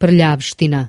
Perlhavestina